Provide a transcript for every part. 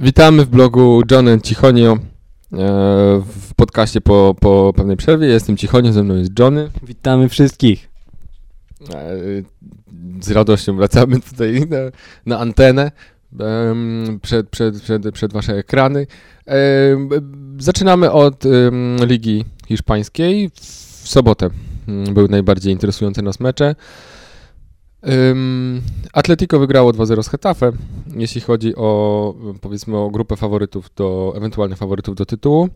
Witamy w blogu John Cichonio e, w podcaście po, po pewnej przerwie. Jestem Cichonio, ze mną jest Johnny. Witamy wszystkich. E, z radością wracamy tutaj na, na antenę przed, przed, przed, przed wasze ekrany. E, zaczynamy od Ligi Hiszpańskiej. W sobotę mm, były najbardziej interesujące nas mecze. Atletico wygrało 2-0 z Hetafe, jeśli chodzi o powiedzmy o grupę faworytów do, ewentualnych faworytów do tytułu.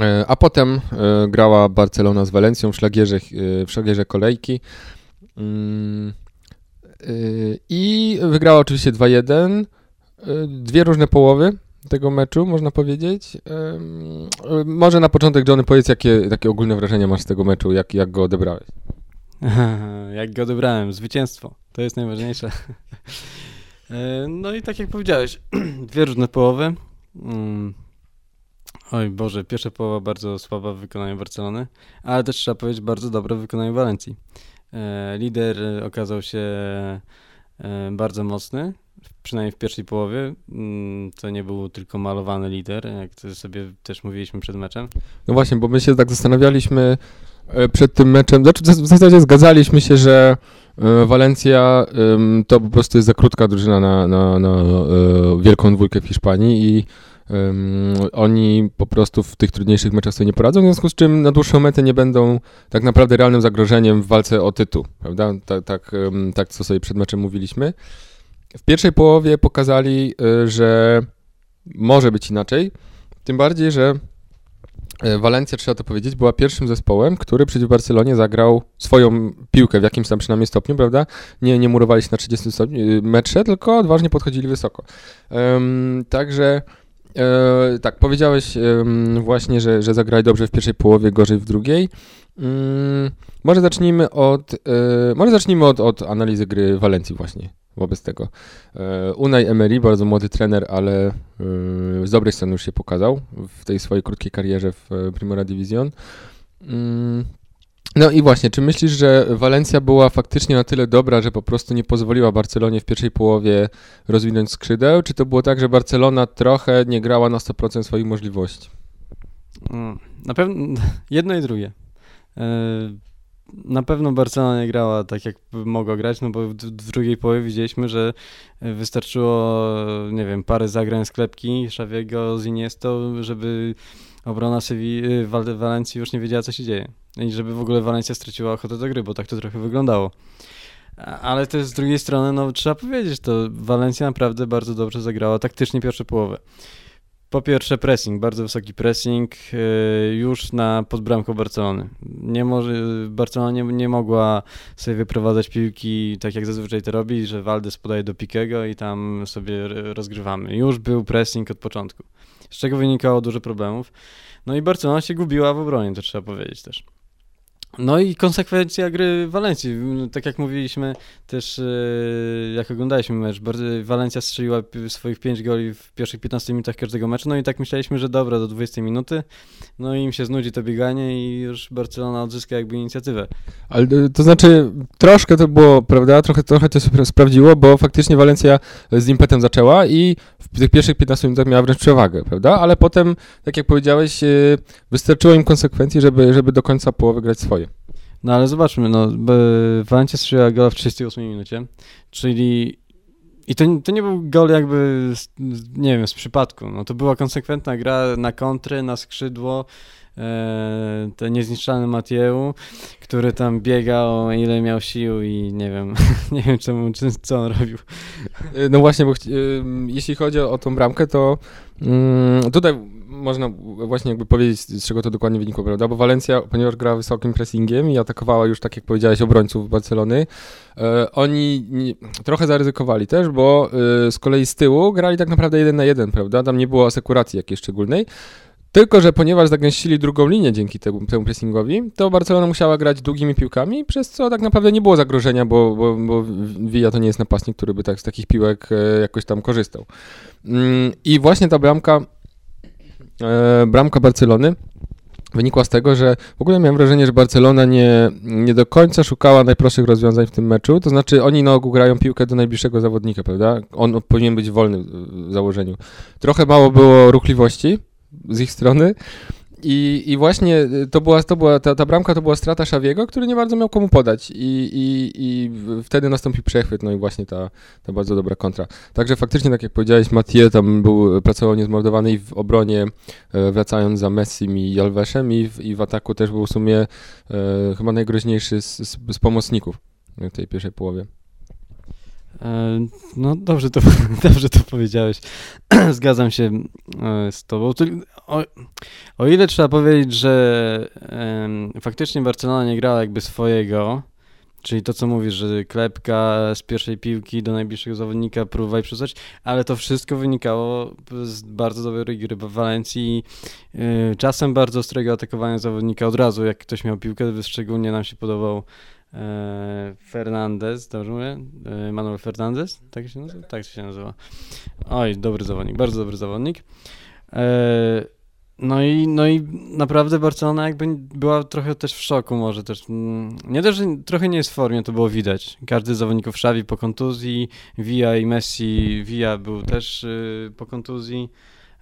E, a potem e, grała Barcelona z Walencją w szlagierze, e, w szlagierze kolejki. I wygrała oczywiście 2-1. Dwie różne połowy tego meczu, można powiedzieć. Może na początek, Johnny, powiedz, jakie takie ogólne wrażenia masz z tego meczu, jak, jak go odebrałeś? jak go odebrałem, zwycięstwo. To jest najważniejsze. E, no i tak jak powiedziałeś, dwie różne połowy. Mm. Oj Boże, pierwsza połowa bardzo słaba w wykonaniu Barcelony, ale też trzeba powiedzieć bardzo dobre w wykonaniu Walencji. E, lider okazał się e, bardzo mocny, przynajmniej w pierwszej połowie. Mm, to nie był tylko malowany lider, jak sobie też mówiliśmy przed meczem. No właśnie, bo my się tak zastanawialiśmy, E, przed tym meczem, znaczy w zasadzie zgadzaliśmy się, że e, Walencja to po prostu jest za krótka drużyna na, na, na e, wielką dwójkę w Hiszpanii i um, oni po prostu w tych trudniejszych meczach sobie nie poradzą, w związku z czym na dłuższą metę nie będą tak naprawdę realnym zagrożeniem w walce o tytuł, prawda? Tak, tak, tak co sobie przed meczem mówiliśmy. W pierwszej połowie pokazali, że może być inaczej, tym bardziej, że E, Walencja, trzeba to powiedzieć, była pierwszym zespołem, który przeciw Barcelonie zagrał swoją piłkę w jakimś tam przynajmniej stopniu, prawda? Nie, nie murowali się na 30 stopni y, metrze, tylko odważnie podchodzili wysoko. Um, także e, tak, powiedziałeś um, właśnie, że, że zagrali dobrze w pierwszej połowie, gorzej w drugiej. Um, może zacznijmy od, e, może zacznijmy od, od analizy gry Walencji właśnie wobec tego. E, Unai Emery, bardzo młody trener, ale e, z dobrej strony już się pokazał w tej swojej krótkiej karierze w e, Primera Division. Mm, no i właśnie, czy myślisz, że Walencja była faktycznie na tyle dobra, że po prostu nie pozwoliła Barcelonie w pierwszej połowie rozwinąć skrzydeł, czy to było tak, że Barcelona trochę nie grała na 100% swoich możliwości? Mm, na pewno jedno i drugie na pewno Barcelona nie grała tak, jak mogła grać, no bo w, drugiej połowie widzieliśmy, że wystarczyło, nie wiem, parę zagrań sklepki Xaviego z Iniestą, żeby obrona Sevi y, Wal Walencji już nie wiedziała, co się dzieje. I żeby w ogóle Walencja straciła ochotę do gry, bo tak to trochę wyglądało. Ale też z drugiej strony, no trzeba powiedzieć, to Walencja naprawdę bardzo dobrze zagrała taktycznie pierwsze połowę. Po pierwsze pressing, bardzo wysoki pressing e, już na podbramką Barcelony. Nie może, Barcelona nie, nie mogła sobie wyprowadzać piłki tak jak zazwyczaj to robi, że Valdes podaje do Pikego i tam sobie rozgrywamy. Już był pressing od początku, z czego wynikało dużo problemów. No i Barcelona się gubiła w obronie, to trzeba powiedzieć też. No i konsekwencja gry Walencji. Tak jak mówiliśmy też, e, jak oglądaliśmy mecz, Walencja strzeliła swoich 5 goli w pierwszych 15 minutach każdego meczu, no i tak myśleliśmy, że dobra, do 20 minuty, no i im się znudzi to bieganie i już Barcelona odzyska jakby inicjatywę. Ale e, to znaczy, troszkę to było, prawda, trochę, trochę to się sprawdziło, bo faktycznie Walencja z impetem zaczęła i w tych pierwszych 15 minutach miała wręcz przewagę, prawda, ale potem, tak jak powiedziałeś, e, wystarczyło im konsekwencji, żeby, żeby do końca połowy grać swoje. No ale zobaczmy, no, Valencia strzeliła gola w 38 minucie, czyli i to, to nie był gol jakby, z, nie wiem, z przypadku. No, to była konsekwentna gra na kontry, na skrzydło. E, ten niezniszczalny Matieju, który tam biegał, ile miał sił i nie wiem, nie wiem czemu, czy, co on robił. E, no właśnie, bo jeśli chodzi o tą bramkę, to mm, tutaj można właśnie jakby powiedzieć, z czego to dokładnie wynikło, prawda? Bo Walencja, ponieważ grała wysokim pressingiem i atakowała już, tak jak powiedziałeś, obrońców Barcelony, e, oni nie, trochę zaryzykowali też, bo e, z kolei z tyłu grali tak naprawdę jeden na jeden, prawda? Tam nie było asekuracji jakiejś szczególnej. Tylko, że ponieważ zagęścili drugą linię dzięki temu, temu pressingowi, to Barcelona musiała grać długimi piłkami, przez co tak naprawdę nie było zagrożenia, bo, bo, bo Villa to nie jest napastnik, który by tak z takich piłek e, jakoś tam korzystał. Mm, I właśnie ta bramka bramka Barcelony wynikła z tego, że w ogóle miałem wrażenie, że Barcelona nie, nie do końca szukała najprostszych rozwiązań w tym meczu. To znaczy, oni na ogół grają piłkę do najbliższego zawodnika, prawda? On powinien być wolny w założeniu. Trochę mało było ruchliwości z ich strony. I, I właśnie y, to była, to była ta, ta bramka to była strata Szawiego, który nie bardzo miał komu podać. I, i, I wtedy nastąpił przechwyt, no i właśnie ta, ta bardzo dobra kontra. Także faktycznie, tak jak powiedziałeś, Mathieu tam był, pracował niezmordowany i w obronie, e, wracając za Messim i Alveszem, i w, i w ataku też był w sumie e, chyba najgroźniejszy z, z, z pomocników w tej pierwszej połowie. E, no dobrze to, dobrze to powiedziałeś. Zgadzam się e, z tobą. O, o ile trzeba powiedzieć, że um, faktycznie Barcelona nie grała jakby swojego, czyli to co mówisz, że klepka z pierwszej piłki do najbliższego zawodnika, próbowaj przesłać, ale to wszystko wynikało z bardzo dobrej gry w Walencji, yy, czasem bardzo ostrego atakowania zawodnika od razu, jak ktoś miał piłkę, szczególnie nam się podobał E, Fernandez, dobrze mówię? E, Manuel Fernandez? Tak się nazywa? Tak się nazywa. Oj, dobry zawodnik, bardzo dobry zawodnik. E, no i, no i naprawdę Barcelona jakby była trochę też w szoku może też. Mm, nie też, trochę nie jest w formie, to było widać. Każdy z zawodników Xavi po kontuzji, Villa i Messi, Villa był też y, po kontuzji.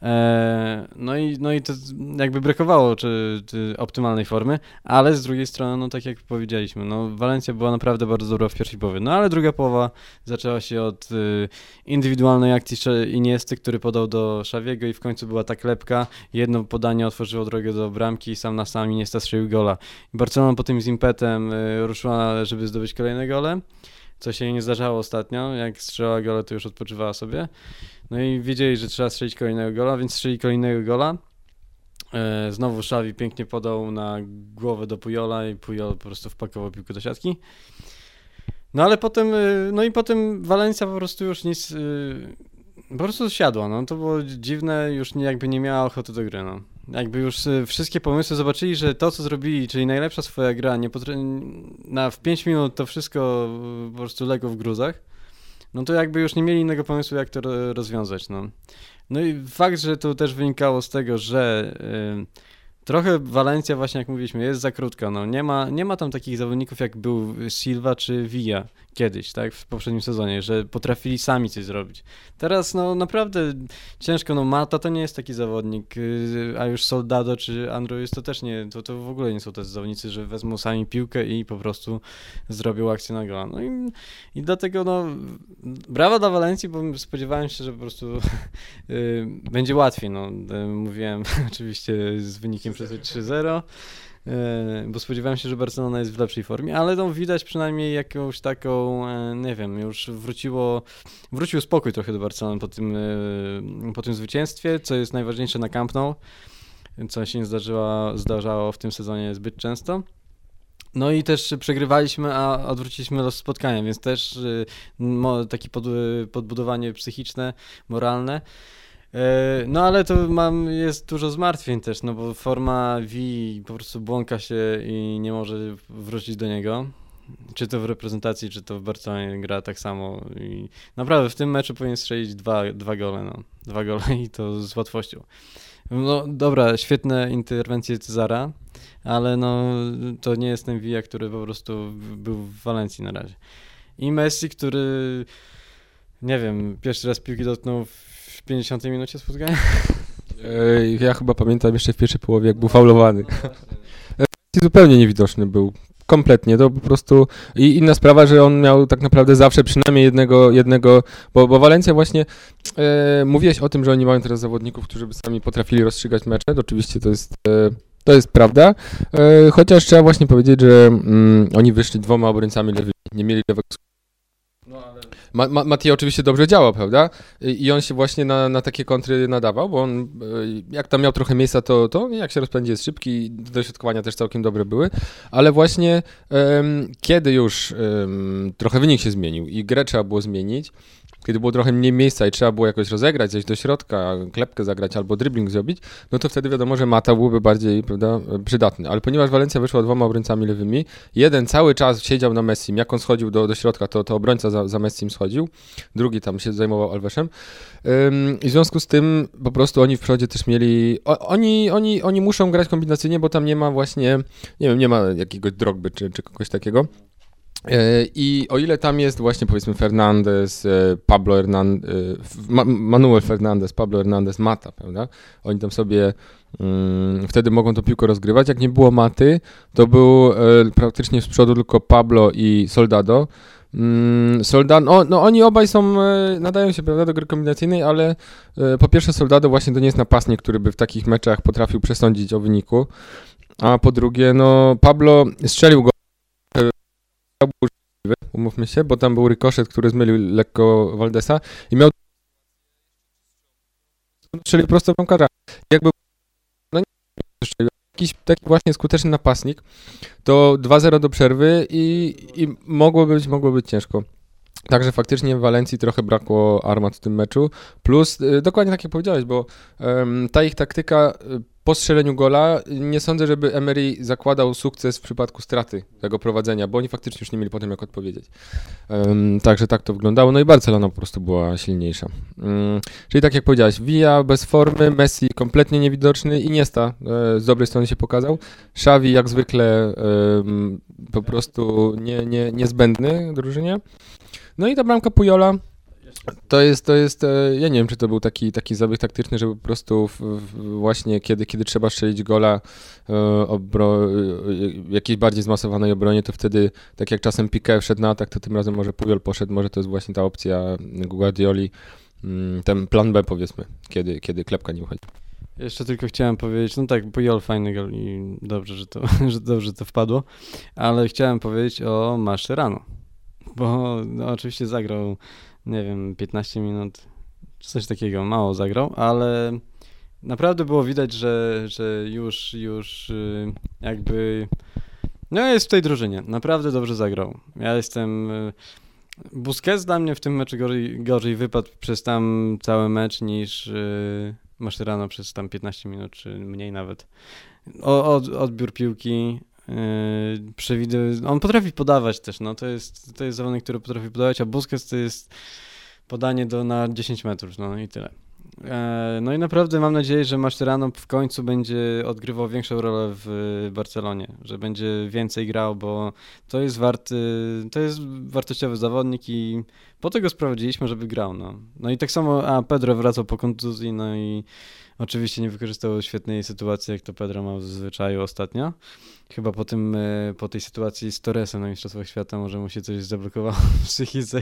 E, no i, no i to jakby brakowało czy, czy, optymalnej formy, ale z drugiej strony, no tak jak powiedzieliśmy, no Walencja była naprawdę bardzo dobra w pierwszej połowie, no ale druga połowa zaczęła się od y, indywidualnej akcji Iniesty, który podał do Szawiego i w końcu była ta klepka, jedno podanie otworzyło drogę do bramki i sam na sam Iniesta strzelił gola. Barcelona po tym z impetem y, ruszyła, żeby zdobyć kolejne gole, co się nie zdarzało ostatnio, jak strzela gole to już odpoczywała sobie. No i wiedzieli, że trzeba strzelić kolejnego gola, więc strzeli kolejnego gola. E, znowu Szawi pięknie podał na głowę do Pujola i Pujol po prostu wpakował piłkę do siatki. No ale potem, e, no i potem Walencja po prostu już nic, e, po prostu siadła, no to było dziwne, już jakby nie miała ochoty do gry, no. Jakby już wszystkie pomysły zobaczyli, że to co zrobili, czyli najlepsza swoja gra, nie na, w 5 minut to wszystko po prostu legło w gruzach no to jakby już nie mieli innego pomysłu, jak to rozwiązać, no. No i fakt, że to też wynikało z tego, że y, trochę Walencja, właśnie jak mówiliśmy, jest za krótka, no. Nie ma, nie ma tam takich zawodników, jak był Silva czy Villa, kiedyś, tak, w poprzednim sezonie, że potrafili sami coś zrobić. Teraz, no naprawdę ciężko, no Mata to nie jest taki zawodnik, y, a już Soldado czy Andrews to też nie, to, to w ogóle nie są tacy zawodnicy, że wezmą sami piłkę i po prostu zrobią akcję na gola. No i, i dlatego, no, brawa dla Walencji, bo spodziewałem się, że po prostu y, będzie łatwiej, no, y, mówiłem oczywiście z wynikiem przez 3-0, E, bo spodziewałem się, że Barcelona jest w lepszej formie, ale no widać przynajmniej jakąś taką, e, nie wiem, już wróciło, wrócił spokój trochę do Barcelony po tym, e, po tym zwycięstwie, co jest najważniejsze na Camp Nou, co się nie zdarzyło, zdarzało w tym sezonie zbyt często. No i też przegrywaliśmy, a odwróciliśmy los spotkania, więc też takie podbudowanie psychiczne, moralne. E, no ale to mam, jest dużo zmartwień też, no bo forma V po prostu błąka się i nie może wrócić do niego. Czy to w reprezentacji, czy to w Barcelonie gra tak samo. I naprawdę w tym meczu powinien strzelić dwa, dwa gole, no. Dwa gole i to z łatwością. No dobra, świetne interwencje Cezara, ale no to nie jest ten Villa, który po prostu był w Walencji na razie. I Messi, który nie wiem, pierwszy raz piłki dotknął w w 50 minucie spotkania? Ja chyba pamiętam jeszcze w pierwszej połowie, jak był faulowany. Zupełnie niewidoczny był. Kompletnie, to po prostu i inna sprawa, że on miał tak naprawdę zawsze przynajmniej jednego, jednego bo, bo Walencja właśnie, e, mówiłeś o tym, że oni mają teraz zawodników, którzy by sami potrafili rozstrzygać mecze, to oczywiście to jest, e, to jest prawda, e, chociaż trzeba właśnie powiedzieć, że mm, oni wyszli dwoma obrońcami lewymi, nie mieli lewego Ma, Ma, Mati oczywiście dobrze działał, prawda? I on się właśnie na, na takie kontry nadawał, bo on, e, jak tam miał trochę miejsca, to, to jak się rozpędzi jest szybki, dośrodkowania też całkiem dobre były, ale właśnie um, kiedy już um, trochę wynik się zmienił i grę trzeba było zmienić, kiedy było trochę mniej miejsca i trzeba było jakoś rozegrać, zejść do środka, klepkę zagrać albo dribbling zrobić, no to wtedy wiadomo, że Mata byłby bardziej prawda, przydatny. Ale ponieważ Walencja wyszła dwoma obrońcami lewymi, jeden cały czas siedział na Messim, jak on schodził do, do środka, to, to obrońca za, za Messim schodził, drugi tam się zajmował Alveszem. Ym, I w związku z tym po prostu oni w przodzie też mieli, o, oni, oni, oni muszą grać kombinacyjnie, bo tam nie ma właśnie, nie wiem, nie ma jakiegoś drogby czy, czy kogoś takiego. E, I o ile tam jest właśnie powiedzmy Fernandez, e, Pablo Hernandez, Manuel Fernandez, Pablo Hernandez, Mata, prawda? Oni tam sobie um, wtedy mogą tą piłkę rozgrywać. Jak nie było Maty, to był e, praktycznie z przodu tylko Pablo i Soldado. Um, Soldado, no oni obaj są, nadają się prawda, do gry kombinacyjnej, ale po pierwsze Soldado właśnie to nie jest napastnik, który by w takich meczach potrafił przesądzić o wyniku. A po drugie, no Pablo strzelił go był umówmy się, bo tam był rykoszet, który zmylił lekko Waldesa i miał strzelił prosto bramkarza. Jakby no nie jakiś taki właśnie skuteczny napastnik, to 2-0 do przerwy i, i mogło być, mogło być ciężko. Także faktycznie w Walencji trochę brakło armat w tym meczu. Plus, y, dokładnie tak jak powiedziałeś, bo ta ich taktyka y, po strzeleniu gola nie sądzę, żeby Emery zakładał sukces w przypadku straty tego prowadzenia, bo oni faktycznie już nie mieli potem jak odpowiedzieć. Um, także tak to wyglądało. No i Barcelona po prostu była silniejsza. Um, czyli tak jak powiedziałeś, Villa bez formy, Messi kompletnie niewidoczny, Iniesta e, z dobrej strony się pokazał, Xavi jak zwykle e, po prostu nie, nie, niezbędny drużynie. No i ta bramka Pujola. To jest, to jest, e, ja nie wiem, czy to był taki, taki zabieg taktyczny, żeby po prostu w, w właśnie kiedy, kiedy trzeba strzelić gola e, obro, e, jakiejś bardziej zmasowanej obronie, to wtedy, tak jak czasem Piqué wszedł na atak, to tym razem może Pujol poszedł, może to jest właśnie ta opcja Guardioli, mm, ten plan B powiedzmy, kiedy, kiedy klepka nie uchodzi. Jeszcze tylko chciałem powiedzieć, no tak, Pujol fajny gol i dobrze, że to, że dobrze to wpadło, ale chciałem powiedzieć o Mascherano, bo no, oczywiście zagrał nie wiem, 15 minut, coś takiego, mało zagrał, ale naprawdę było widać, że, że już, już y, jakby, no jest w tej drużynie, naprawdę dobrze zagrał. Ja jestem, y, Busquets dla mnie w tym meczu gorzej, gorzej wypadł przez tam cały mecz niż y, Mascherano przez tam 15 minut, czy mniej nawet. O, od, odbiór piłki, Yy, przewidy... On potrafi podawać też, no to jest, to jest zawodnik, który potrafi podawać, a Busquets to jest podanie do, na 10 metrów, no i tyle. Yy, no i naprawdę mam nadzieję, że Mascherano w końcu będzie odgrywał większą rolę w Barcelonie, że będzie więcej grał, bo to jest warty, to jest wartościowy zawodnik i po tego sprowadziliśmy, żeby grał. No, no i tak samo, a Pedro wracał po kontuzji, no i Oczywiście nie wykorzystał świetnej sytuacji, jak to Pedro ma w zwyczaju ostatnio. Chyba po tym, e, po tej sytuacji z Torresem na Mistrzostwach Świata może mu się coś zablokowało w psychice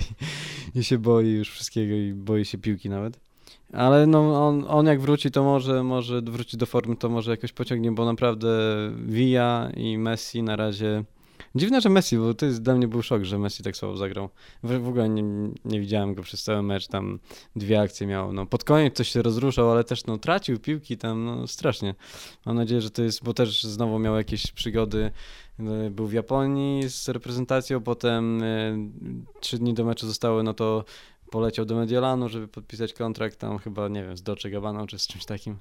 i, i się boi już wszystkiego i boi się piłki nawet. Ale no, on, on jak wróci, to może, może wróci do formy, to może jakoś pociągnie, bo naprawdę Villa i Messi na razie Dziwne, że Messi, bo to jest dla mnie był szok, że Messi tak słabo zagrał. W, w ogóle nie, nie, widziałem go przez cały mecz, tam dwie akcje miał. No, pod koniec coś się rozruszał, ale też no, tracił piłki tam, no strasznie. Mam nadzieję, że to jest, bo też znowu miał jakieś przygody. E, był w Japonii z reprezentacją, potem e, trzy dni do meczu zostały, no to poleciał do Mediolanu, żeby podpisać kontrakt tam chyba, nie wiem, z Dolce Gabbana czy z czymś takim.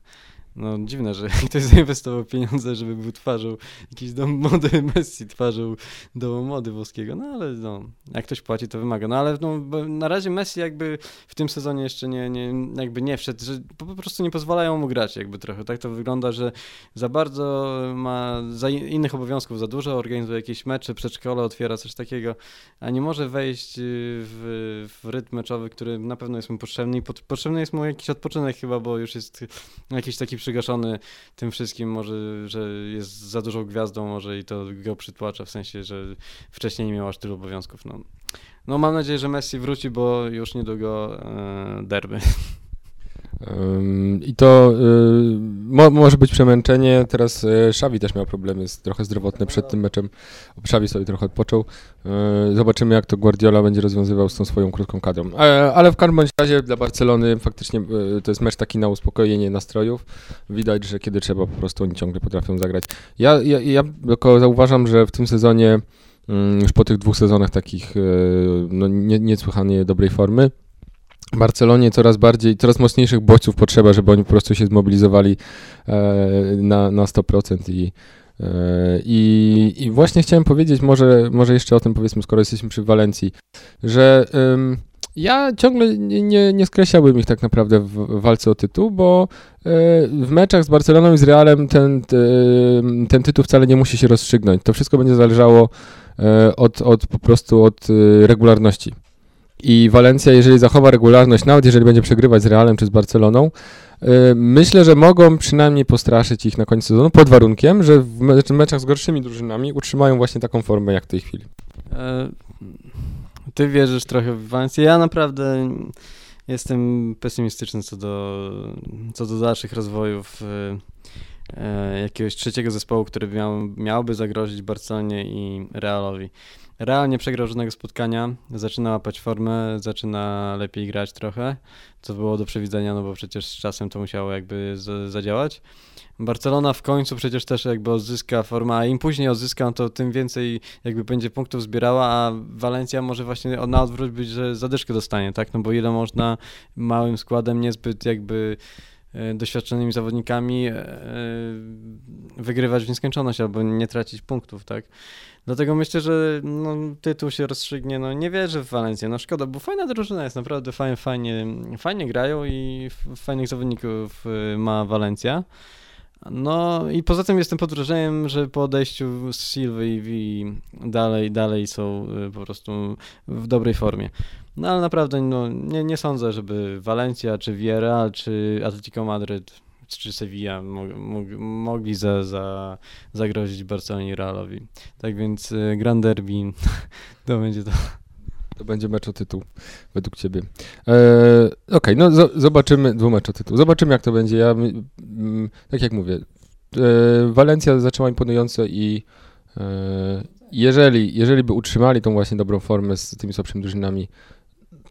No dziwne, że ktoś zainwestował pieniądze, żeby był twarzą jakiś dom mody Messi, twarzą domu mody włoskiego, no ale no, jak ktoś płaci, to wymaga. No ale no, na razie Messi jakby w tym sezonie jeszcze nie, nie, jakby nie wszedł, że po prostu nie pozwalają mu grać jakby trochę. Tak to wygląda, że za bardzo ma za innych obowiązków za dużo, organizuje jakieś mecze, przedszkole, otwiera coś takiego, a nie może wejść y, w, w rytm meczowy, który na pewno jest mu potrzebny i potrzebny jest mu jakiś odpoczynek chyba, bo już jest jakiś taki przygaszony tym wszystkim, może, że jest za dużą gwiazdą, może i to go przytłacza, w sensie, że wcześniej nie miał aż tylu obowiązków. No, no mam nadzieję, że Messi wróci, bo już niedługo e, derby. I to y, mo, może być przemęczenie. Teraz y, Szawi też miał problemy z, trochę zdrowotne przed tym meczem. Szawi sobie trochę odpoczął. Y, zobaczymy, jak to Guardiola będzie rozwiązywał z tą swoją krótką kadrą. E, ale w każdym razie dla Barcelony faktycznie to jest mecz taki na uspokojenie nastrojów. Widać, że kiedy trzeba, po prostu oni ciągle potrafią zagrać. Ja, ja, ja tylko zauważam, że w tym sezonie, mm, już po tych dwóch sezonach takich no, nie, niesłychanie dobrej formy, Barcelonie coraz bardziej, coraz mocniejszych bodźców potrzeba, żeby oni po prostu się zmobilizowali e, na, na 100% i, e, i, I właśnie chciałem powiedzieć, może, może jeszcze o tym powiedzmy, skoro jesteśmy przy Walencji, że ja ciągle nie, nie, skreślałbym ich tak naprawdę w walce o tytuł, bo e, w meczach z Barceloną i z Realem ten, ten tytuł wcale nie musi się rozstrzygnąć. To wszystko będzie zależało od, od po prostu od regularności. I Walencja, jeżeli zachowa regularność, nawet jeżeli będzie przegrywać z Realem czy z Barceloną, myślę, że mogą przynajmniej postraszyć ich na końcu sezonu, pod warunkiem, że w meczach z gorszymi drużynami utrzymają właśnie taką formę jak w tej chwili. Ty wierzysz trochę w Walencję. Ja naprawdę jestem pesymistyczny co do, co do dalszych rozwojów e, jakiegoś trzeciego zespołu, który miał, miałby zagrozić Barcelonie i Realowi. Real nie przegrał żadnego spotkania, zaczyna łapać formę, zaczyna lepiej grać trochę, co było do przewidzenia, no bo przecież z czasem to musiało jakby zadziałać. Barcelona w końcu przecież też jakby odzyska formę, a im później odzyska, to tym więcej jakby będzie punktów zbierała, a Walencja może właśnie na odwrót być, że zadyszkę dostanie, tak? No bo ile można małym składem, niezbyt jakby e, doświadczonymi zawodnikami e, wygrywać w nieskończoność albo nie tracić punktów, tak? Dlatego myślę, że no, tytuł się rozstrzygnie. No, nie wierzę w Walencję. No szkoda, bo fajna drużyna jest, naprawdę fajnie, fajnie, fajnie grają i fajnych zawodników y, ma Walencja. No i poza tym jestem pod wrażeniem, że po odejściu z Silwy i dalej, dalej są y, po prostu w dobrej formie. No ale naprawdę no, nie, nie sądzę, żeby Valencia, czy Villarreal, czy Atletico Madryd, czy Sevilla mog, mog, mogli za, za, zagrozić Barcelonie Realowi. Tak więc y, Grand Derby to będzie to. To będzie mecz o tytuł, według ciebie. E, Okej, okay, no zobaczymy, dwumecz o tytuł. Zobaczymy, jak to będzie. Ja, mm, tak jak mówię, e, Walencja zaczęła imponująco i e, jeżeli, jeżeli by utrzymali tą właśnie dobrą formę z tymi słabszymi drużynami,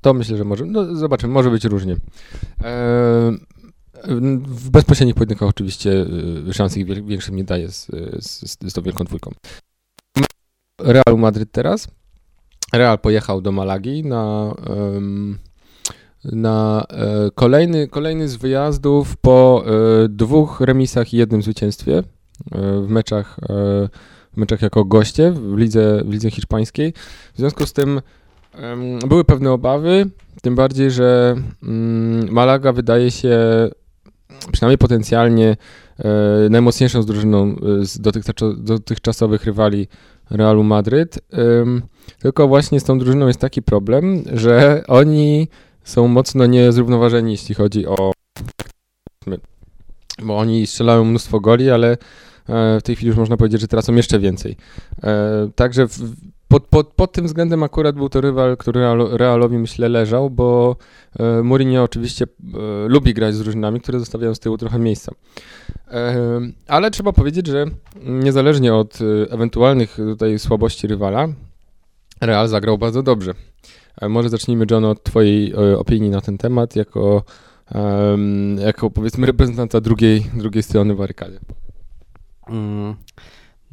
to myślę, że może, no zobaczymy, może być różnie. E, w bezpośrednich pojedynkach oczywiście e, szans ich większych nie daje z, z, z tą wielką dwójką. Real Madryt teraz. Real pojechał do Malagi na, na e, kolejny, kolejny z wyjazdów po e, dwóch remisach i jednym zwycięstwie e, w meczach, w meczach jako goście w lidze, w lidze hiszpańskiej. W związku z tym były pewne obawy, tym bardziej, że mm, Malaga wydaje się przynajmniej potencjalnie najmocniejszą z drużyną z dotychczasowych rywali Realu Madryt. Tylko właśnie z tą drużyną jest taki problem, że oni są mocno niezrównoważeni, jeśli chodzi o. Bo oni strzelają mnóstwo goli, ale e, w tej chwili już można powiedzieć, że tracą jeszcze więcej. E, także pod, pod, pod tym względem akurat był to rywal, który Realowi myślę leżał, bo e, Mourinho oczywiście lubi grać z drużynami, które zostawiają z tyłu trochę miejsca. Ale trzeba powiedzieć, że niezależnie od ewentualnych tutaj słabości rywala, Real zagrał bardzo dobrze. E, może zacznijmy, John, od Twojej e, opinii na ten temat, jako, jako powiedzmy reprezentanta drugiej, drugiej strony barykady. Mm.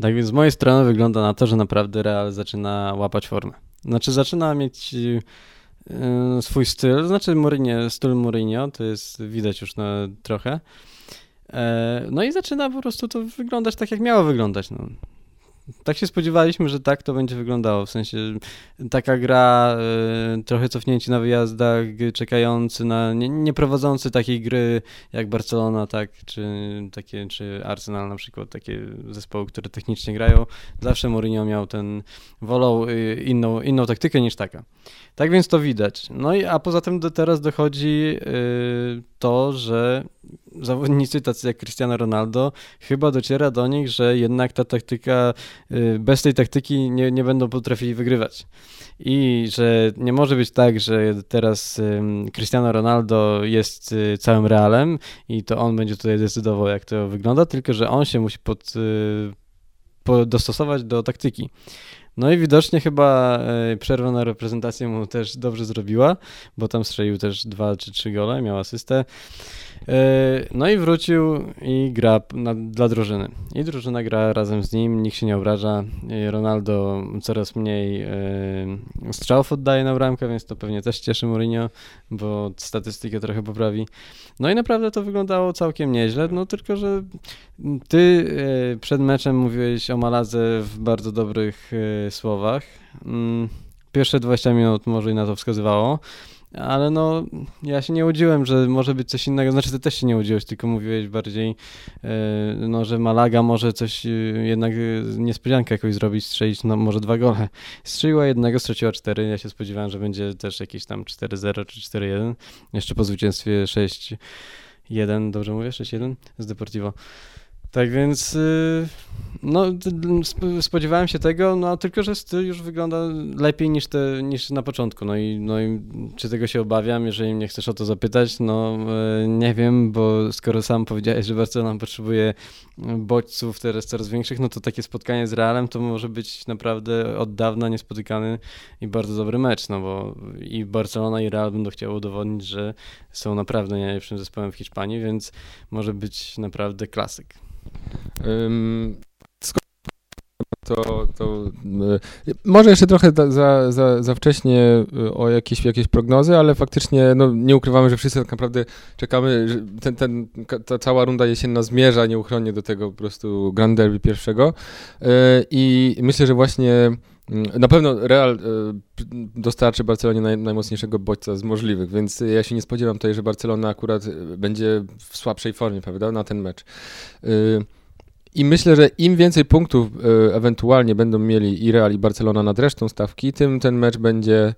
Tak więc z mojej strony wygląda na to, że naprawdę Real zaczyna łapać formę. Znaczy zaczyna mieć y, swój styl, znaczy Mourinho, styl Mourinho, to jest widać już na trochę. E, no i zaczyna po prostu to wyglądać tak, jak miało wyglądać. No tak się spodziewaliśmy, że tak to będzie wyglądało. W sensie taka gra, y, trochę cofnięci na wyjazdach, czekający na, nie, nie, prowadzący takiej gry jak Barcelona, tak, czy takie, czy Arsenal na przykład, takie zespoły, które technicznie grają. Zawsze Mourinho miał ten, wolał y, inną, inną taktykę niż taka. Tak więc to widać. No i a poza tym do, teraz dochodzi y, to, że zawodnicy tacy jak Cristiano Ronaldo, chyba dociera do nich, że jednak ta taktyka, y, bez tej taktyki nie, nie będą potrafili wygrywać. I że nie może być tak, że teraz Cristiano Ronaldo jest y, całym realem i to on będzie tutaj decydował, jak to wygląda, tylko że on się musi pod, y, dostosować do taktyki. No i widocznie chyba e, przerwa na reprezentację mu też dobrze zrobiła, bo tam strzelił też dwa czy trzy gole, miał asystę. E, no i wrócił i gra na, dla drużyny. I drużyna gra razem z nim, nikt się nie obraża. Ronaldo coraz mniej e, strzałów oddaje na bramkę, więc to pewnie też cieszy Mourinho, bo statystykę trochę poprawi. No i naprawdę to wyglądało całkiem nieźle, no tylko, że ty przed meczem mówiłeś o Maladze w bardzo dobrych słowach. Mm, pierwsze 20 minut może i na to wskazywało, ale no ja się nie łudziłem, że może być coś innego, znaczy ty też się nie łudziłeś, tylko mówiłeś bardziej, e, no, że Malaga może coś e, jednak e, niespodziankę jakoś zrobić, strzelić no, może dwa gole. Strzeliła jednego, straciła cztery, ja się spodziewałem, że będzie też jakieś tam 4-0 czy 4-1, jeszcze po zwycięstwie 6-1, dobrze mówię, 6-1 z Deportivo. Tak więc y, no, spodziewałem się tego, no tylko, że styl już wygląda lepiej niż, te, niż na początku. No i, no i czy tego się obawiam, jeżeli mnie chcesz o to zapytać, no y, nie wiem, bo skoro sam powiedziałeś, że Barcelona potrzebuje bodźców teraz coraz większych, no to takie spotkanie z Realem to może być naprawdę od dawna niespotykany i bardzo dobry mecz, no bo i Barcelona i Real będą chciały udowodnić, że są naprawdę najlepszym zespołem w Hiszpanii, więc może być naprawdę klasyk. To, to y, może jeszcze trochę za, za, za wcześnie y, o jakieś, jakieś prognozy, ale faktycznie no, nie ukrywamy, że wszyscy tak naprawdę czekamy, że ten, ten, ta cała runda jesienna zmierza nieuchronnie do tego po prostu Grand Derby pierwszego. Y, i myślę, że właśnie na pewno Real dostarczy Barcelonie naj, najmocniejszego bodźca z możliwych, więc ja się nie spodziewam tutaj, że Barcelona akurat będzie w słabszej formie, prawda, na ten mecz. I myślę, że im więcej punktów ewentualnie będą mieli i Real i Barcelona nad resztą stawki, tym ten mecz będzie,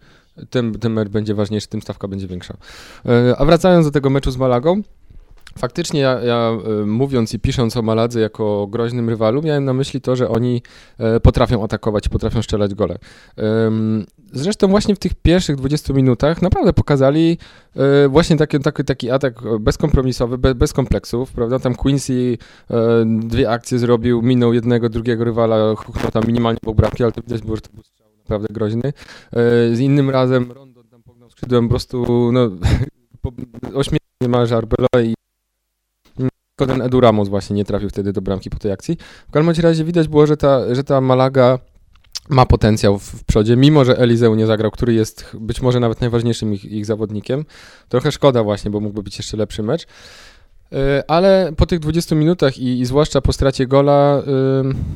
tym, ten mecz będzie ważniejszy, tym stawka będzie większa. A wracając do tego meczu z Malagą, Faktycznie ja, ja, y, mówiąc i pisząc o Maladze jako groźnym rywalu, miałem na myśli to, że oni potrafią atakować, potrafią strzelać gole. Zresztą właśnie w tych pierwszych 20 minutach naprawdę pokazali e, właśnie taki, taki, taki atak bezkompromisowy, bez, bez kompleksów, prawda? Tam Quincy e, dwie akcje zrobił, minął jednego, drugiego rywala, huchnął tam minimalnie po bramki, ale to widać było, że to był strzał naprawdę groźny. E, z innym razem Rondon tam pognał skrzydłem po prostu, no, ośmiesznie ma Arbela i ten Edu Ramos właśnie nie trafił wtedy do bramki po tej akcji. W każdym razie widać było, że ta, że ta Malaga ma potencjał w, w przodzie, mimo że Elizeu nie zagrał, który jest być może nawet najważniejszym ich, ich zawodnikiem. Trochę szkoda właśnie, bo mógłby być jeszcze lepszy mecz. E, ale po tych 20 minutach i, i zwłaszcza po stracie gola,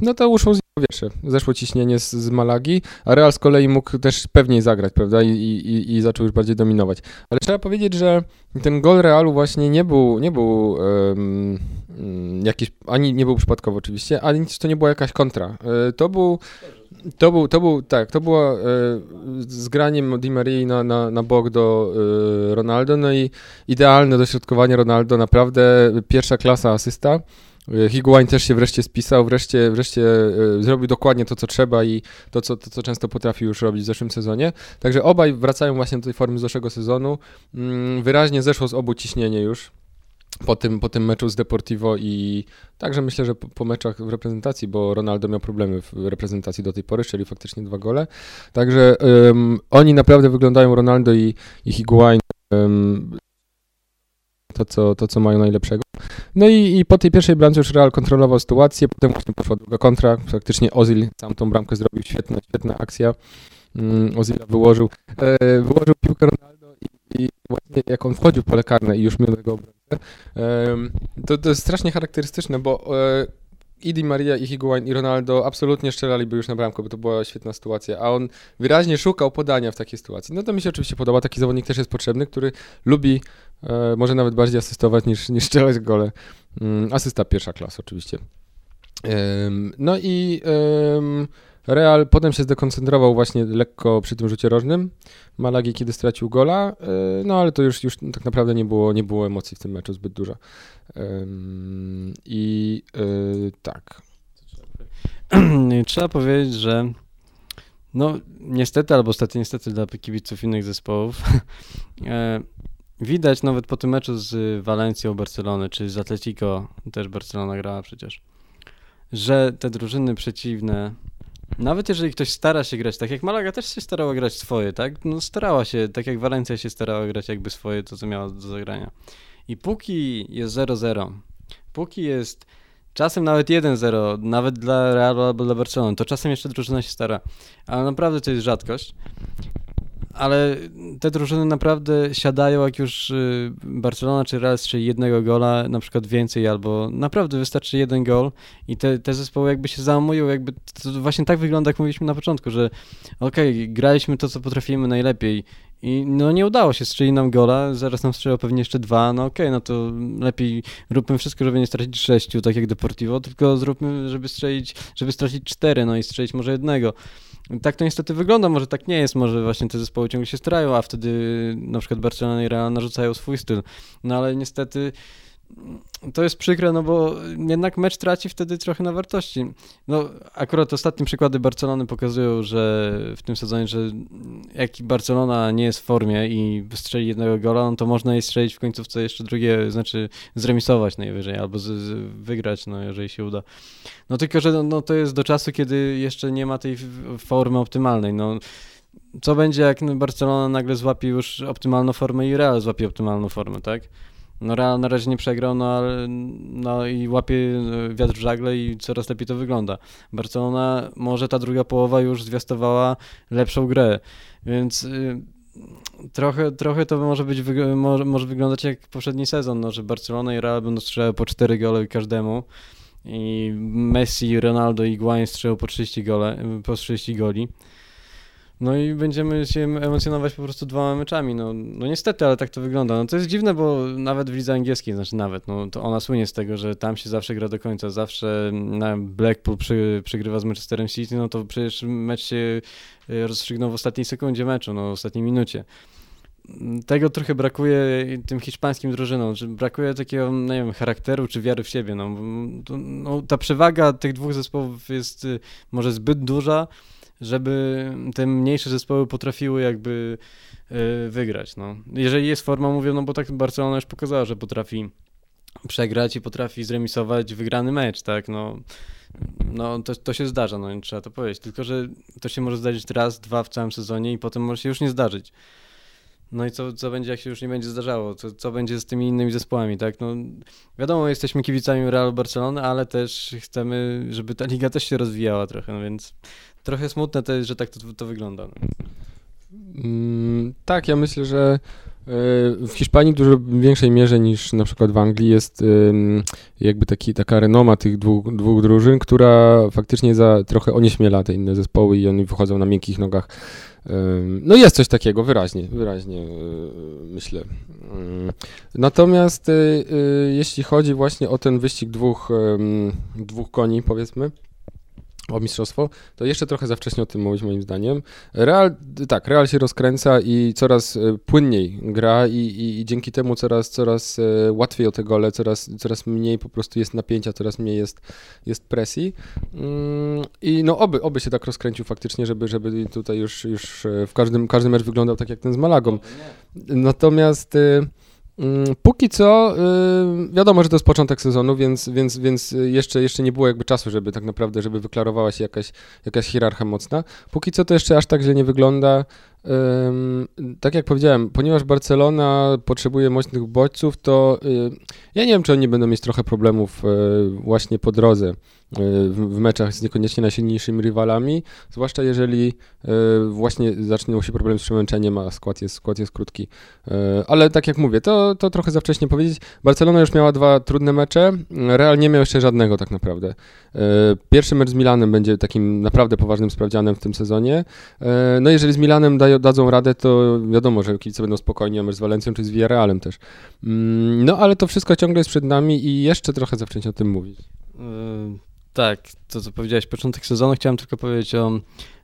no to uszło z powietrze. Zeszło ciśnienie z, z, Malagi, a Real z kolei mógł też pewniej zagrać, prawda, I, i, i zaczął już bardziej dominować. Ale trzeba powiedzieć, że ten gol Realu właśnie nie był, nie był um, jakiś, ani nie był przypadkowy oczywiście, ani to nie była jakaś kontra. E, to był to był, to był, tak, to było e, zgraniem Di Marii na, na, na bok do e, Ronaldo, no i idealne dośrodkowanie Ronaldo, naprawdę pierwsza klasa asysta. E, Higuain też się wreszcie spisał, wreszcie, wreszcie e, zrobił dokładnie to, co trzeba i to co, to, co często potrafił już robić w zeszłym sezonie. Także obaj wracają właśnie do tej formy z zeszłego sezonu. Mm, wyraźnie zeszło z obu ciśnienie już po tym, po tym meczu z Deportivo i także myślę, że po, po, meczach w reprezentacji, bo Ronaldo miał problemy w reprezentacji do tej pory, czyli faktycznie dwa gole. Także um, oni naprawdę wyglądają, Ronaldo i, i Higuain, um, to, co, to, co mają najlepszego. No i, i po tej pierwszej bramce już Real kontrolował sytuację, potem właśnie poszła druga kontra, faktycznie Ozil sam tą bramkę zrobił, świetna, świetna akcja. Um, Ozila wyłożył, e, wyłożył piłkę Ronaldo i, i, właśnie jak on wchodził w pole karne i już miał tego obronę, to, to jest strasznie charakterystyczne, bo i Maria, i Higuain, i Ronaldo absolutnie strzelaliby już na bramkę, bo to była świetna sytuacja, a on wyraźnie szukał podania w takiej sytuacji. No to mi się oczywiście podoba, taki zawodnik też jest potrzebny, który lubi e, może nawet bardziej asystować niż, niż strzelać gole. Um, asysta pierwsza klasa oczywiście. No i Real potem się zdekoncentrował właśnie lekko przy tym rzucie rożnym. Malagi, kiedy stracił gola, e, no ale to już, już tak naprawdę nie było, nie było emocji w tym meczu zbyt dużo. I e, tak. Trzeba powiedzieć, że no niestety, albo stety niestety dla kibiców innych zespołów, e, widać nawet po tym meczu z Walencją Barcelony, czy z Atletico, też Barcelona grała przecież, że te drużyny przeciwne nawet jeżeli ktoś stara się grać, tak jak Malaga też się starała grać swoje, tak? No starała się, tak jak Walencja się starała grać jakby swoje, to co miała do zagrania. I póki jest 0-0, póki jest czasem nawet 1-0, nawet dla Realu albo dla Barcelony, to czasem jeszcze drużyna się stara, ale naprawdę to jest rzadkość ale te drużyny naprawdę siadają, jak już y, Barcelona czy Real strzeli jednego gola, na przykład więcej, albo naprawdę wystarczy jeden gol i te, te zespoły jakby się załamują, jakby to właśnie tak wygląda, jak mówiliśmy na początku, że okej, okay, graliśmy to, co potrafimy najlepiej i no nie udało się, strzeli nam gola, zaraz nam strzela pewnie jeszcze dwa, no okej, okay, no to lepiej róbmy wszystko, żeby nie stracić sześciu, tak jak Deportivo, tylko zróbmy, żeby strzelić, żeby stracić cztery, no i strzelić może jednego. Tak to niestety wygląda, może tak nie jest, może właśnie te zespoły ciągle się starają, a wtedy na przykład Barcelona i Real narzucają swój styl. No ale niestety to jest przykre, no bo jednak mecz traci wtedy trochę na wartości. No, akurat ostatnie przykłady Barcelony pokazują, że w tym sezonie, że jak Barcelona nie jest w formie i strzeli jednego gola, no to można jej strzelić w końcówce jeszcze drugie, znaczy zremisować najwyżej, albo z, z wygrać, no jeżeli się uda. No tylko, że no, to jest do czasu, kiedy jeszcze nie ma tej formy optymalnej, no co będzie, jak Barcelona nagle złapie już optymalną formę i Real złapie optymalną formę, tak? No Real na razie nie przegrał, no ale no i łapie e, wiatr w żagle i coraz lepiej to wygląda. Barcelona może ta druga połowa już zwiastowała lepszą grę, więc y, trochę, trochę to może być może, może wyglądać jak poprzedni sezon, no, że Barcelona i Real będą strzelały po 4 gole każdemu i Messi, Ronaldo i Guain strzelają po 30 gole, po 30 goli. No i będziemy się emocjonować po prostu dwoma meczami. No, no niestety, ale tak to wygląda. No to jest dziwne, bo nawet w lidze angielskiej, znaczy nawet, no to ona słynie z tego, że tam się zawsze gra do końca. Zawsze na Blackpool przy, przygrywa z Manchesterem City, no to przecież mecz się e, rozstrzygnął w ostatniej sekundzie meczu, no w ostatniej minucie tego trochę brakuje tym hiszpańskim drużynom, że brakuje takiego, nie wiem, charakteru czy wiary w siebie. No, no, ta przewaga tych dwóch zespołów jest y, może zbyt duża, żeby te mniejsze zespoły potrafiły jakby y, wygrać. No. Jeżeli jest forma, mówię, no bo tak Barcelona już pokazała, że potrafi przegrać i potrafi zremisować wygrany mecz, tak, no. No, to, to się zdarza, no, trzeba to powiedzieć. Tylko, że to się może zdarzyć raz, dwa w całym sezonie i potem może się już nie zdarzyć. No i co, co będzie, jak się już nie będzie zdarzało? Co, co będzie z tymi innymi zespołami, tak? No, wiadomo, jesteśmy kibicami Realu Barcelony, ale też chcemy, żeby ta liga też się rozwijała trochę, no więc trochę smutne to jest, że tak to, to wygląda. No. Mm, tak, ja myślę, że w Hiszpanii w dużo większej mierze niż na przykład w Anglii jest jakby taki, taka renoma tych dwóch, dwóch drużyn, która faktycznie za trochę onieśmiela te inne zespoły i oni wychodzą na miękkich nogach. No jest coś takiego, wyraźnie, wyraźnie e, myślę. Natomiast e, jeśli chodzi właśnie o ten wyścig dwóch, dwóch koni, powiedzmy, o mistrzostwo, to jeszcze trochę za wcześnie o tym mówić moim zdaniem. Real, tak, Real się rozkręca i coraz e, płynniej gra i, i, i dzięki temu coraz, coraz e, łatwiej o te gole, coraz, coraz mniej po prostu jest napięcia, coraz mniej jest, jest presji. Mm, I no oby, oby się tak rozkręcił faktycznie, żeby, żeby tutaj już, już e, w każdym, każdy mecz wyglądał tak jak ten z Malagą. Natomiast... póki co, y, wiadomo, że to jest początek sezonu, więc, więc, więc jeszcze, jeszcze nie było jakby czasu, żeby tak naprawdę, żeby wyklarowała się jakaś, jakaś hierarchia mocna. Póki co to jeszcze aż tak źle nie wygląda. Tak jak powiedziałem, ponieważ Barcelona potrzebuje mocnych bodźców, to y, ja nie wiem, czy oni będą mieć trochę problemów e, właśnie po drodze w meczach z niekoniecznie najsilniejszymi rywalami, zwłaszcza jeżeli e, właśnie zaczną się problem z przemęczeniem, a skład jest, skład jest krótki. Ale tak jak mówię, to, to trochę za wcześnie powiedzieć. Barcelona już miała dwa trudne mecze, Real nie miał jeszcze żadnego tak naprawdę. Pierwszy mecz z Milanem będzie takim naprawdę poważnym sprawdzianem w tym sezonie. No jeżeli z Milanem dadzą radę, to wiadomo, że kibice będą spokojni, a mecz z Walencją czy z Villarrealem też. Mm, no ale to wszystko ciągle jest przed nami i jeszcze trochę za wcześnie o tym mówić. Tak, to co powiedziałeś, początek sezonu, chciałem tylko powiedzieć o,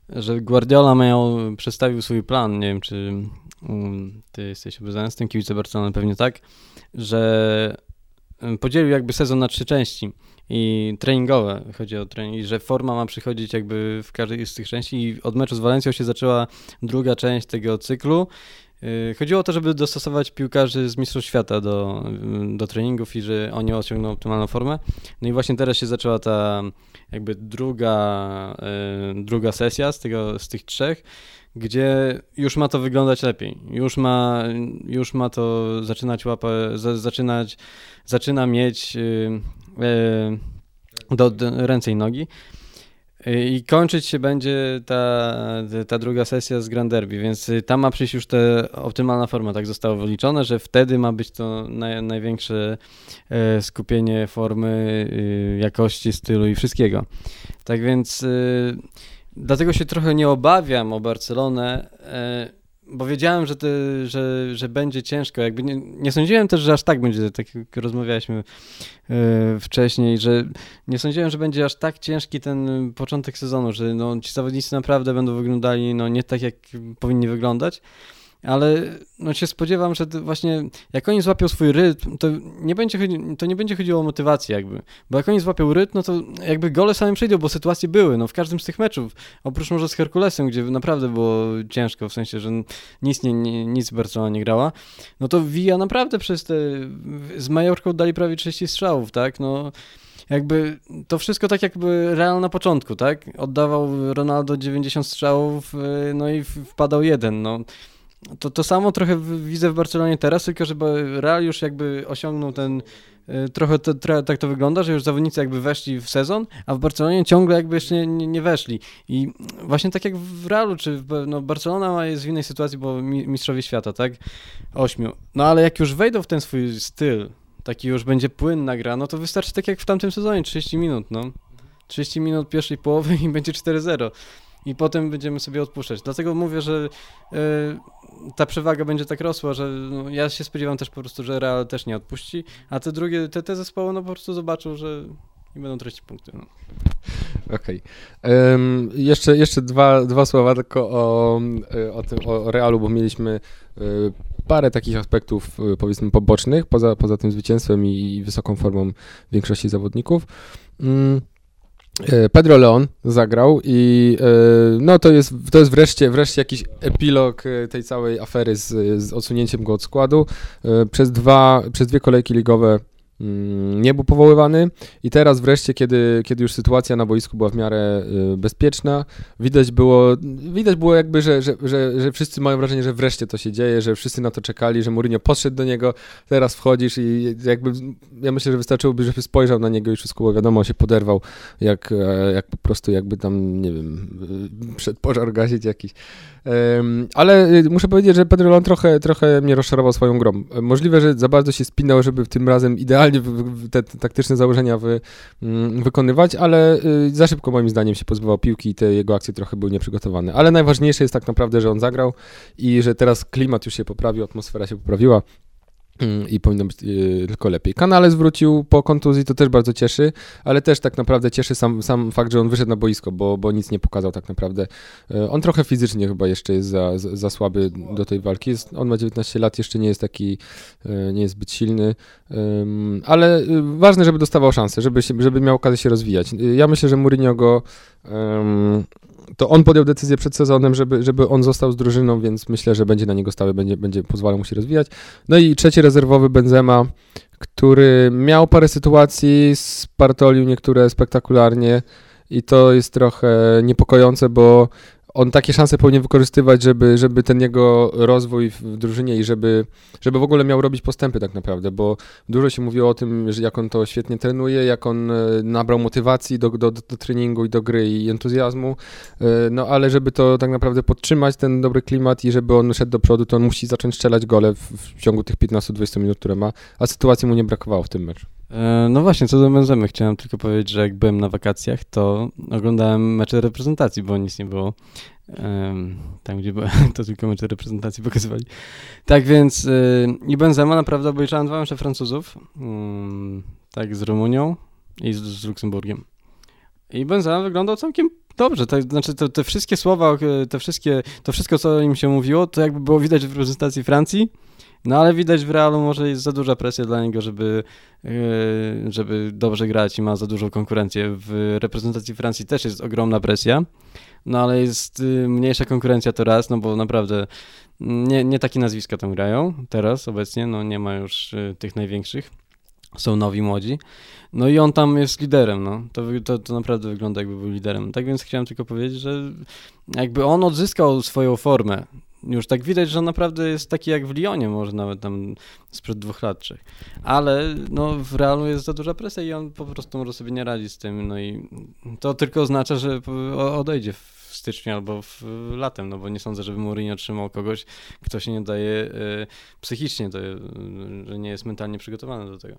że Guardiola miał, przedstawił swój plan, nie wiem czy um, ty jesteś obeznany z tym, kibice Barcelony pewnie tak, że podzielił jakby sezon na trzy części i treningowe, chodzi o trening, że forma ma przychodzić jakby w każdej z tych części i od meczu z Walencją się zaczęła druga część tego cyklu, chodziło o to, żeby dostosować piłkarzy z Mistrzostw Świata do, y, do treningów i że oni osiągną optymalną formę. No i właśnie teraz się zaczęła ta jakby druga, y, druga sesja z, tego, z tych trzech, gdzie już ma to wyglądać lepiej. Już ma, już ma to zaczynać łapę, zaczynać, zaczyna mieć do, do ręce i nogi. I kończyć się będzie ta, ta druga sesja z Grand Derby, więc tam ma przyjść już ta optymalna forma, tak zostało wyliczone, że wtedy ma być to naj, największe e, skupienie formy, y, jakości, stylu i wszystkiego. Tak więc y, dlatego się trochę nie obawiam o Barcelonę, bo wiedziałem, że, ty, że, że będzie ciężko. Jakby nie, nie sądziłem też, że aż tak będzie, tak jak rozmawialiśmy yy, wcześniej, że nie sądziłem, że będzie aż tak ciężki ten początek sezonu, że no, ci zawodnicy naprawdę będą wyglądali no, nie tak, jak powinni wyglądać ale no się spodziewam, że właśnie jak oni złapią swój rytm, to nie będzie, to nie będzie chodziło o motywację jakby, bo jak oni złapią rytm, no to jakby gole same przyjdą, bo sytuacje były, no w każdym z tych meczów, oprócz może z Herkulesem, gdzie naprawdę było ciężko, w sensie, że nic, nie, nie, nic Barcelona nie grała, no to Villa naprawdę przez te, z Majorką dali prawie 30 strzałów, tak, no jakby to wszystko tak jakby Real na początku, tak? Oddawał Ronaldo 90 strzałów, y, no i wpadał jeden, no. To, to samo trochę widzę w Barcelonie teraz, tylko żeby Real już jakby osiągnął ten, y, trochę to, trochę tak to wygląda, że już zawodnicy jakby weszli w sezon, a w Barcelonie ciągle jakby jeszcze nie, nie weszli. I właśnie tak jak w Realu, czy w, no Barcelona jest w innej sytuacji, bo mistrzowie świata, tak? Ośmiu. No ale jak już wejdą w ten swój styl, taki już będzie płynna gra, no to wystarczy tak jak w tamtym sezonie, 30 minut, no. 30 minut pierwszej połowy i będzie 4-0 i potem będziemy sobie odpuszczać. Dlatego mówię, że y, ta przewaga będzie tak rosła, że no, ja się spodziewam też po prostu, że Real też nie odpuści, a te drugie, te, te zespoły no po prostu zobaczą, że i będą tracić punkty. No. Okej. Okay. Um, jeszcze jeszcze dwa, dwa słowa tylko o, e, o, tym, o Realu, bo mieliśmy y, parę takich aspektów, powiedzmy, pobocznych, poza, poza tym zwycięstwem i, i wysoką formą większości zawodników. Um, E, Pedro Leon zagrał i e, no to jest, to jest wreszcie, wreszcie jakiś epilog e, tej całej afery z, z odsunięciem go od składu. Przez, dwa, przez dwie kolejki ligowe nie był powoływany i teraz wreszcie, kiedy, kiedy już sytuacja na boisku była w miarę y, bezpieczna, widać było, widać było jakby, że, że, że, że wszyscy mają wrażenie, że wreszcie to się dzieje, że wszyscy na to czekali, że Mourinho podszedł do niego, teraz wchodzisz i jakby, ja myślę, że wystarczyłoby, żeby spojrzał na niego i wszystko było wiadomo, się poderwał, jak, e, jak po prostu jakby tam, nie wiem, y, przed pożar gasić jakiś. Ale y, muszę powiedzieć, że Pedro Lon trochę, trochę mnie rozczarował swoją grą. Możliwe, że za bardzo się spinał, żeby tym razem idealnie te, taktyczne założenia wy, mm, wykonywać, ale y, za szybko moim zdaniem się pozbywał piłki i te jego akcje trochę były nieprzygotowane. Ale najważniejsze jest tak naprawdę, że on zagrał i że teraz klimat już się poprawił, atmosfera się poprawiła. Mm, i powinno być y, tylko lepiej. Kanale zwrócił po kontuzji, to też bardzo cieszy, ale też tak naprawdę cieszy sam, sam fakt, że on wyszedł na boisko, bo, bo nic nie pokazał tak naprawdę. Y, on trochę fizycznie chyba jeszcze jest za, za, za słaby do tej walki. Jest, on ma 19 lat, jeszcze nie jest taki, y, nie jest zbyt silny, ale ważne, żeby dostawał szansę, żeby, się, żeby miał okazję się rozwijać. Ja myślę, że Mourinho go to on podjął decyzję przed sezonem, żeby, żeby on został z drużyną, więc myślę, że będzie na niego stały, będzie, będzie pozwalał mu się rozwijać. No i trzeci rezerwowy Benzema, który miał parę sytuacji, spartolił niektóre spektakularnie i to jest trochę niepokojące, bo on takie szanse powinien wykorzystywać, żeby, żeby ten jego rozwój w drużynie i żeby, żeby w ogóle miał robić postępy tak naprawdę, bo dużo się mówiło o tym, że jak on to świetnie trenuje, jak on e, nabrał motywacji do, do, do treningu i do gry i entuzjazmu, e, no ale żeby to tak naprawdę podtrzymać, ten dobry klimat i żeby on szedł do przodu, to on musi zacząć strzelać gole w, w ciągu tych 15-20 minut, które ma, a sytuacji mu nie brakowało w tym meczu. E, no właśnie, co do Benzemy, chciałem tylko powiedzieć, że jak byłem na wakacjach, to oglądałem mecze reprezentacji, bo nic nie było. Tam, gdzie byłem, to tylko mecze reprezentacji pokazywali. Tak więc y, i Benzema naprawdę obejrzałem dwa mecze Francuzów, mm, tak z Rumunią i z, z Luksemburgiem. I Benzema wyglądał całkiem dobrze, to znaczy te, te wszystkie słowa, te wszystkie, to wszystko, co im się mówiło, to jakby było widać w reprezentacji Francji, no ale widać w Realu może jest za duża presja dla niego, żeby, e, żeby dobrze grać i ma za dużą konkurencję. W reprezentacji Francji też jest ogromna presja, no ale jest y, mniejsza konkurencja to raz, no bo naprawdę nie, nie takie nazwiska tam grają teraz obecnie, no nie ma już y, tych największych, są nowi młodzi. No i on tam jest liderem, no. To, to, to naprawdę wygląda jakby był liderem. Tak więc chciałem tylko powiedzieć, że jakby on odzyskał swoją formę. Już tak widać, że naprawdę jest taki jak w Lyonie, może nawet tam sprzed dwóch lat, trzech. Ale no, w Realu jest za duża presja i on po prostu może sobie nie radzić z tym. No i to tylko oznacza, że odejdzie w styczniu albo w latem, no bo nie sądzę, żeby Mourinho trzymał kogoś, kto się nie daje e, psychicznie, to, że nie jest mentalnie przygotowany do tego.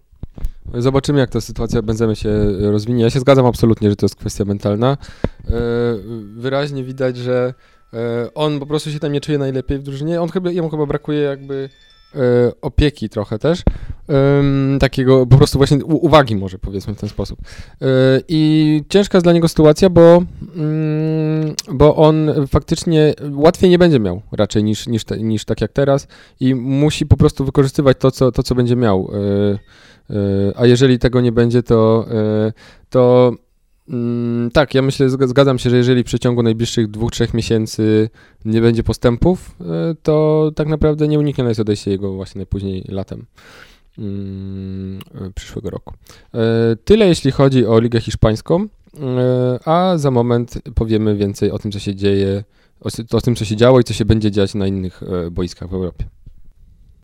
Zobaczymy, jak ta sytuacja Benzemy się rozwinie. Ja się zgadzam absolutnie, że to jest kwestia mentalna. E, wyraźnie widać, że on po prostu się tam nie czuje najlepiej w drużynie. On chyba, jemu chyba brakuje jakby e, opieki trochę też. Takiego po prostu właśnie uwagi może powiedzmy w ten sposób. I ciężka jest dla niego sytuacja, bo, mm, bo on faktycznie łatwiej nie będzie miał raczej niż, niż, niż tak jak teraz i musi po prostu wykorzystywać to, co, to, co będzie miał. E, a jeżeli tego nie będzie, to, e, to mm, tak, ja myślę, zgadzam się, że jeżeli w przeciągu najbliższych dwóch, trzech miesięcy nie będzie postępów, e, to tak naprawdę nie uniknie jest odejście jego właśnie najpóźniej latem mm, przyszłego roku. Tyle jeśli chodzi o Ligę Hiszpańską, a za moment powiemy więcej o tym, co się dzieje, o, o tym, co się działo i co się będzie dziać na innych boiskach w Europie.